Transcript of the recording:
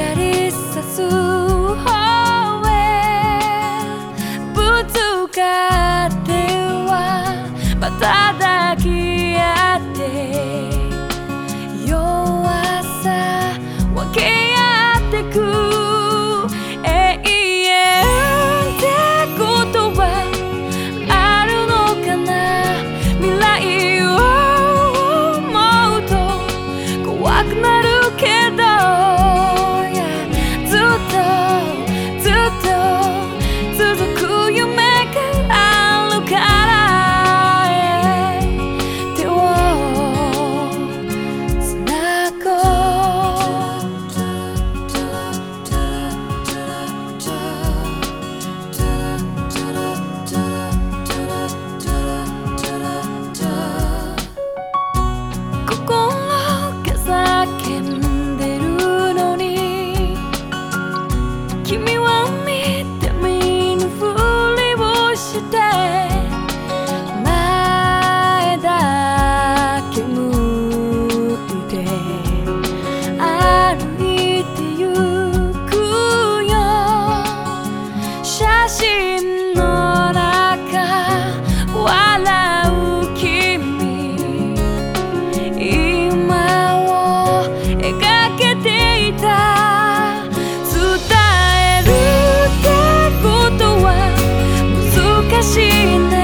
daddy 迷惘。in the